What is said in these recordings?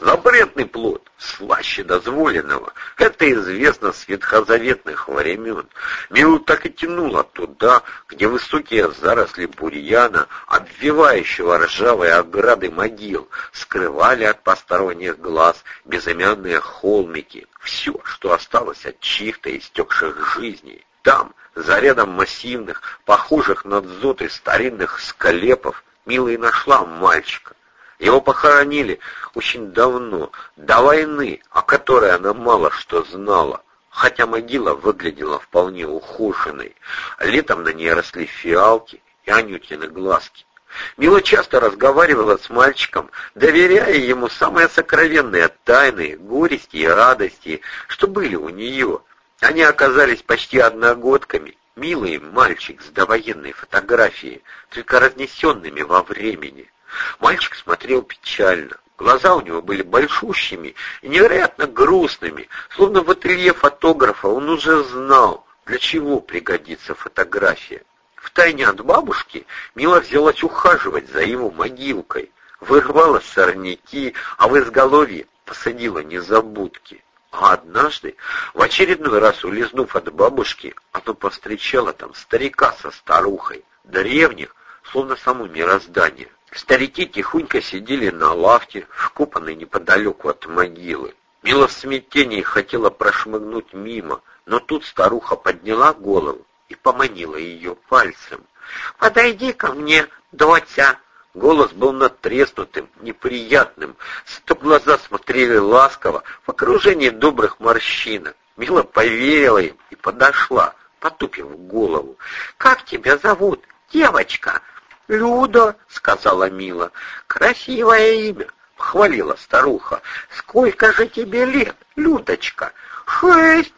Запретный плод, слаще дозволенного. Это известно с ветхозаветных времен. Милу так и тянуло туда, где высокие заросли бурьяна, обвивающего ржавые ограды могил, скрывали от посторонних глаз безымянные холмики, все, что осталось от чьих-то истекших жизней. Там, за рядом массивных, похожих на дзоты старинных склепов, Мила и нашла мальчика. Его похоронили очень давно, до войны, о которой она мало что знала, хотя могила выглядела вполне ухоженной. Летом на ней росли фиалки и анютины глазки. Мила часто разговаривала с мальчиком, доверяя ему самые сокровенные тайны, горести и радости, что были у нее. Они оказались почти одногодками, милый мальчик с довоенной фотографией, только разнесенными во времени. Мальчик смотрел печально. Глаза у него были большущими и невероятно грустными, словно в ателье фотографа он уже знал, для чего пригодится фотография. Втайне от бабушки Мила взялась ухаживать за его могилкой, вырвала сорняки, а в изголовье посадила незабудки. А однажды, в очередной раз улизнув от бабушки, она повстречала там старика со старухой, древних, словно само мироздание. Старики тихонько сидели на лавке, вкопанной неподалеку от могилы. Мила в смятении хотела прошмыгнуть мимо, но тут старуха подняла голову и поманила ее пальцем. «Подойди ко мне, доча!» Голос был натреснутым, неприятным, зато глаза смотрели ласково, в окружении добрых морщинок. Мила поверила им и подошла, потупив голову. «Как тебя зовут, девочка?» «Люда», — сказала Мила, — «красивое имя», — хвалила старуха. «Сколько же тебе лет, Людочка?» «Шесть».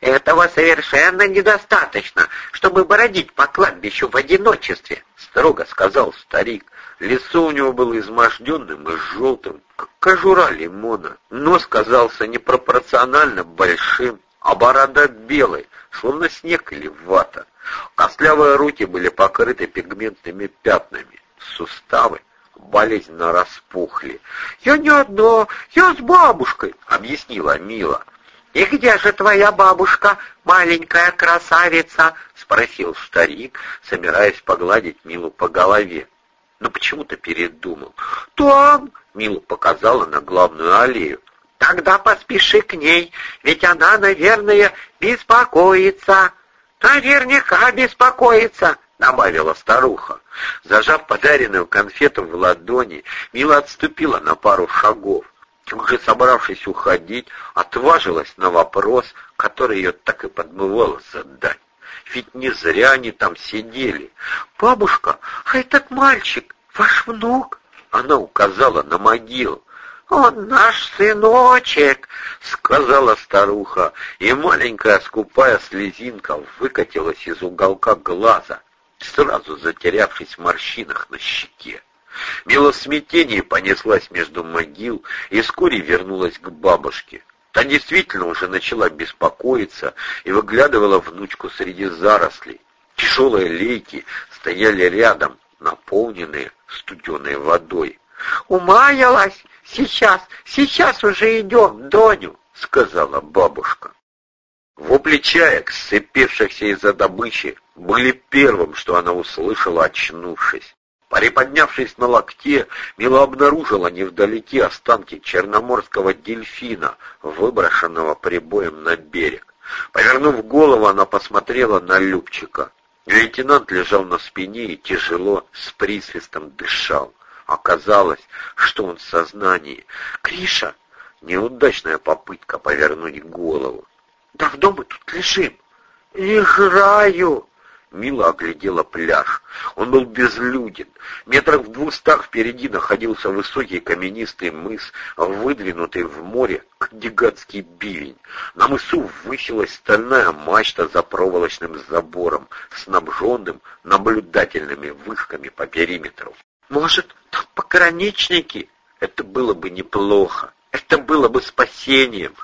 «Этого совершенно недостаточно, чтобы бродить по кладбищу в одиночестве», — строго сказал старик. Лицо у него было изможденным и желтым, как кожура лимона. Нос казался непропорционально большим, а борода белой, словно снег или вата. Костлявые руки были покрыты пигментными пятнами, суставы болезненно распухли. «Я не одна, я с бабушкой», — объяснила Мила. «И где же твоя бабушка, маленькая красавица?» — спросил старик, собираясь погладить Милу по голове. Но почему-то передумал. «Там!» — Мила показала на главную аллею. «Тогда поспеши к ней, ведь она, наверное, беспокоится». «Наверняка беспокоится», — добавила старуха. Зажав подаренную конфету в ладони, Мила отступила на пару шагов. Уже собравшись уходить, отважилась на вопрос, который ее так и подмывало задать. Ведь не зря они там сидели. «Бабушка, а этот мальчик, ваш внук?» Она указала на могилу. «Он наш сыночек», — сказала старуха, и маленькая скупая слезинка выкатилась из уголка глаза, сразу затерявшись в морщинах на щеке. Мила в понеслась между могил и вскоре вернулась к бабушке. Та действительно уже начала беспокоиться и выглядывала внучку среди зарослей. Тяжелые лейки стояли рядом, наполненные студеной водой. «Умаялась!» «Сейчас, сейчас уже идем, Доню!» — сказала бабушка. Вопли чаек, сцепившихся из-за добычи, были первым, что она услышала, очнувшись. Приподнявшись на локте, Мила обнаружила невдалеке останки черноморского дельфина, выброшенного прибоем на берег. Повернув голову, она посмотрела на Любчика. Лейтенант лежал на спине и тяжело, с присвистом дышал. Оказалось, что он в сознании. «Криша!» Неудачная попытка повернуть голову. «Давно мы тут лежим?» «Играю!» Мила оглядела пляж. Он был безлюден. Метрах в двухстах впереди находился высокий каменистый мыс, выдвинутый в море, как гигантский бивень. На мысу высилась стальная мачта за проволочным забором, снабженным наблюдательными вышками по периметру. Может, там пограничники? Это было бы неплохо. Это было бы спасением.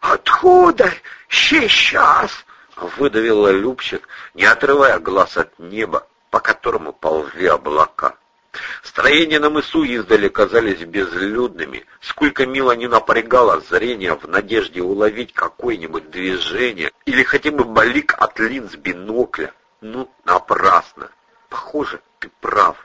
Откуда? Сейчас! Выдавила Любчик, не отрывая глаз от неба, по которому ползли облака. Строения на мысу издали казались безлюдными. Сколько Мила не напрягала зрение в надежде уловить какое-нибудь движение или хотя бы блик от линз бинокля. Ну, напрасно. Похоже, ты прав.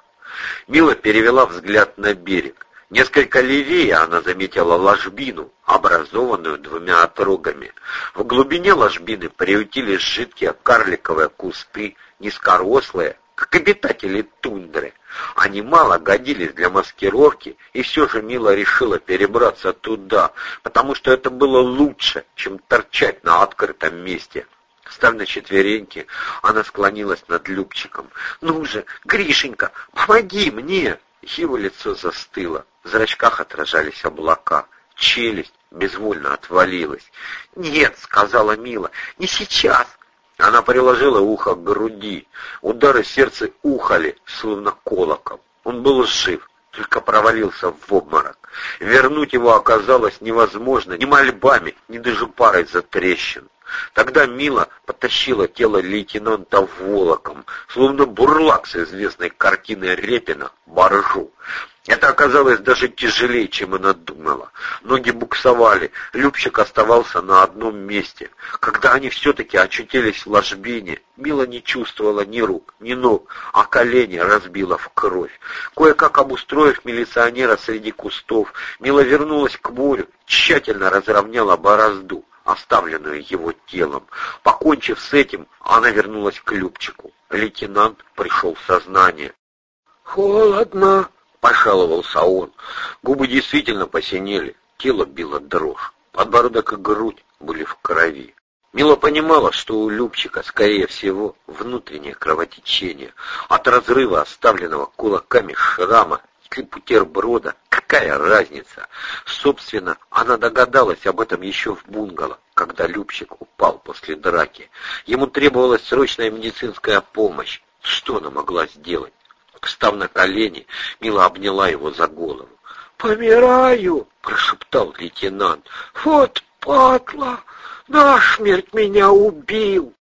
Мила перевела взгляд на берег. Несколько левее она заметила ложбину, образованную двумя отрогами. В глубине ложбины приютились жидкие карликовые кусты, низкорослые, как обитатели тундры. Они мало годились для маскировки, и все же Мила решила перебраться туда, потому что это было лучше, чем торчать на открытом месте. Став на четвереньки, она склонилась над Любчиком. «Ну же, Гришенька, помоги мне!» Его лицо застыло, в зрачках отражались облака, челюсть безвольно отвалилась. «Нет», — сказала Мила, — «не сейчас». Она приложила ухо к груди. Удары сердца ухали, словно колокол. Он был жив, только провалился в обморок. Вернуть его оказалось невозможно ни мольбами, ни даже парой за трещин. Тогда Мила потащила тело лейтенанта волоком, словно бурлак с известной картины Репина, баржу. Это оказалось даже тяжелее, чем она думала. Ноги буксовали, Любчик оставался на одном месте. Когда они все-таки очутились в ложбине, Мила не чувствовала ни рук, ни ног, а колени разбила в кровь. Кое-как обустроив милиционера среди кустов, Мила вернулась к морю, тщательно разровняла борозду оставленную его телом. Покончив с этим, она вернулась к Любчику. Лейтенант пришел в сознание. «Холодно», — пожаловался он. Губы действительно посинели, тело било дрожь. Подбородок и грудь были в крови. Мила понимала, что у Любчика, скорее всего, внутреннее кровотечение. От разрыва, оставленного кулаками шрама, и бутерброда, какая разница? Собственно, она догадалась об этом еще в бунгало, когда Любчик упал после драки. Ему требовалась срочная медицинская помощь. Что она могла сделать? Встав на колени, Мила обняла его за голову. «Помираю!» — прошептал лейтенант. «Вот падла! Насмерть меня убил!»